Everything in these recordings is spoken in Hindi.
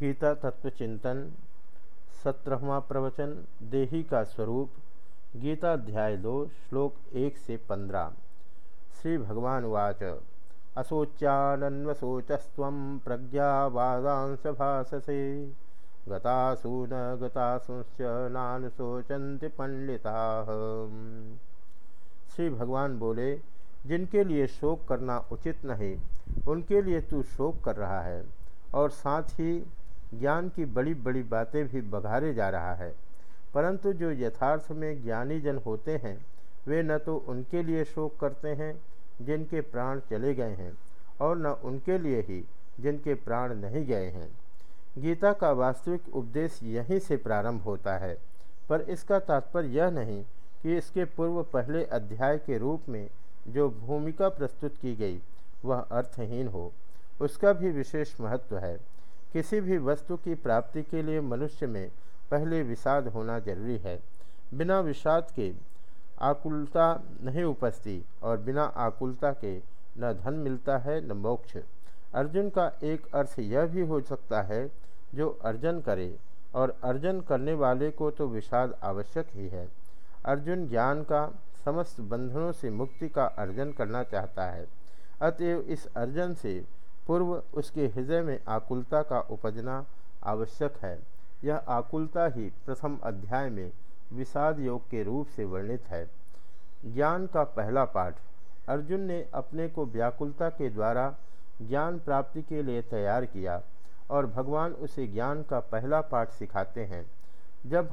गीता तत्व चिंतन, सत्रहवा प्रवचन, देही का स्वरूप, गीता अध्याय दो, श्लोक एक से पंद्रह। श्री भगवान वाच अशोच्यानन्वशोचस्व प्रज्ञावादांश भाषसे गतासु न गतासुश्च नान शोचन्ति पंडिता श्री भगवान बोले, जिनके लिए शोक करना उचित नहीं, उनके लिए तू शोक कर रहा है, और साथ ही ज्ञान की बड़ी बड़ी बातें भी बघारे जा रहा है। परंतु जो यथार्थ में ज्ञानी जन होते हैं, वे न तो उनके लिए शोक करते हैं, जिनके प्राण चले गए हैं, और न उनके लिए ही जिनके प्राण नहीं गए हैं। गीता का वास्तविक उपदेश यहीं से प्रारंभ होता है, पर इसका तात्पर्य यह नहीं कि इसके पूर्व पहले अध्याय के रूप में जो भूमिका प्रस्तुत की गई, वह अर्थहीन हो। उसका भी विशेष महत्व है। किसी भी वस्तु की प्राप्ति के लिए मनुष्य में पहले विषाद होना ज़रूरी है। बिना विषाद के आकुलता नहीं उपजती और बिना आकुलता के न धन मिलता है, न मोक्ष। अर्जुन का एक अर्थ यह भी हो सकता है, जो अर्जन करे और अर्जन करने वाले को तो विषाद आवश्यक ही है। अर्जुन ज्ञान का, समस्त बंधनों से मुक्ति का अर्जन करना चाहता है। अतएव इस अर्जन से पूर्व उसके हृदय में आकुलता का उपजना आवश्यक है। यह आकुलता ही प्रथम अध्याय में विषाद योग के रूप से वर्णित है। ज्ञान का पहला पाठ, अर्जुन ने अपने को व्याकुलता के द्वारा ज्ञान प्राप्ति के लिए तैयार किया और भगवान उसे ज्ञान का पहला पाठ सिखाते हैं। जब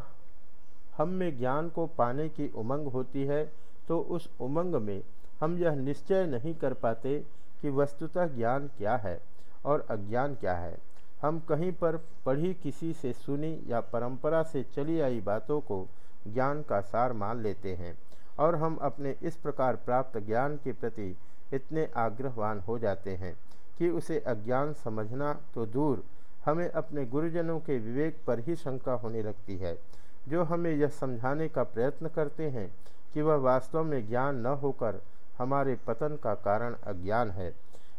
हम में ज्ञान को पाने की उमंग होती है तो उस उमंग में हम यह निश्चय नहीं कर पाते कि वस्तुतः ज्ञान क्या है और अज्ञान क्या है। हम कहीं पर पढ़ी किसी से सुनी या परंपरा से चली आई बातों को ज्ञान का सार मान लेते हैं और हम अपने इस प्रकार प्राप्त ज्ञान के प्रति इतने आग्रहवान हो जाते हैं कि उसे अज्ञान समझना तो दूर। हमें अपने गुरुजनों के विवेक पर ही शंका होने लगती है। जो हमें यह समझाने का प्रयत्न करते हैं कि वह वास्तव में ज्ञान न होकर हमारे पतन का कारण अज्ञान है।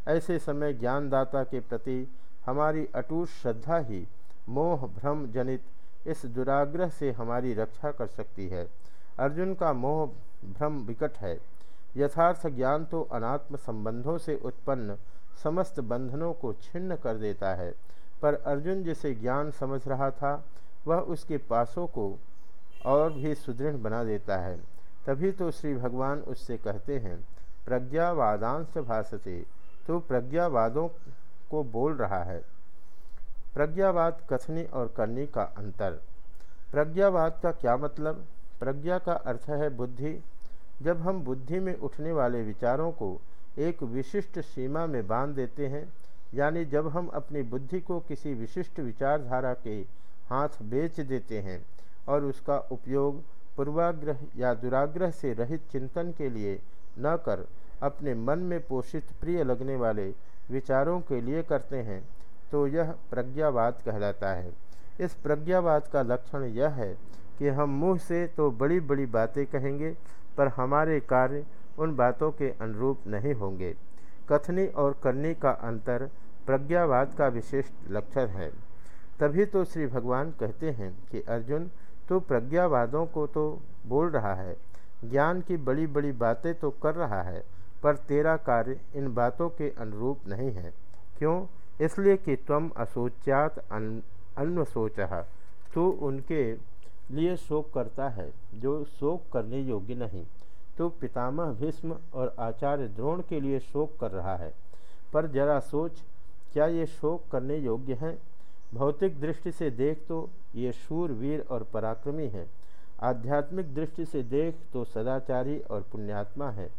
ऐसे समय ज्ञानदाता के प्रति हमारी अटूट श्रद्धा ही मोह भ्रम जनित इस दुराग्रह से हमारी रक्षा कर सकती है। अर्जुन का मोह भ्रम विकट है। यथार्थ ज्ञान तो अनात्म संबंधों से उत्पन्न समस्त बंधनों को छिन्न कर देता है। पर अर्जुन जिसे ज्ञान समझ रहा था, वह उसके पासों को और भी सुदृढ़ बना देता है। तभी तो श्री भगवान उससे कहते हैं, प्रज्ञावादांश भाषते तो प्रज्ञावादों को बोल रहा है। प्रज्ञावाद कथनी और करनी का अंतर। प्रज्ञावाद का क्या मतलब? प्रज्ञा का अर्थ है बुद्धि। जब हम बुद्धि में उठने वाले विचारों को एक विशिष्ट सीमा में बाँध देते हैं, यानी जब हम अपनी बुद्धि को किसी विशिष्ट विचारधारा के हाथ बेच देते हैं और उसका उपयोग पूर्वाग्रह या दुराग्रह से रहित चिंतन के लिए न कर अपने मन में पोषित प्रिय लगने वाले विचारों के लिए करते हैं तो यह प्रज्ञावाद कहलाता है। इस प्रज्ञावाद का लक्षण यह है कि हम मुँह से तो बड़ी बड़ी बातें कहेंगे, पर हमारे कार्य उन बातों के अनुरूप नहीं होंगे। कथनी और करनी का अंतर प्रज्ञावाद का विशिष्ट लक्षण है। तभी तो श्री भगवान कहते हैं कि अर्जुन तो प्रज्ञावादों को तो बोल रहा है, ज्ञान की बड़ी बड़ी बातें तो कर रहा है, पर तेरा कार्य इन बातों के अनुरूप नहीं है। क्यों? इसलिए कि तुम असोच्यात अन्वसोच तो उनके लिए शोक करता है, जो शोक करने योग्य नहीं। तो पितामह भीष्म और आचार्य द्रोण के लिए शोक कर रहा है, पर जरा सोच, क्या ये शोक करने योग्य हैं? भौतिक दृष्टि से देख तो ये शूर, वीर और पराक्रमी हैं। आध्यात्मिक दृष्टि से देख तो सदाचारी और पुण्यात्मा है।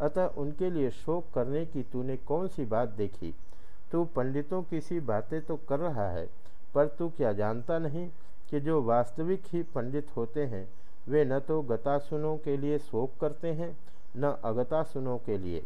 अतः उनके लिए शोक करने की तूने कौन सी बात देखी? तू पंडितों की सी बातें तो कर रहा है, पर तू क्या जानता नहीं कि जो वास्तविक ही पंडित होते हैं, वे न तो गतासुनों के लिए शोक करते हैं, न अगतासुनों के लिए।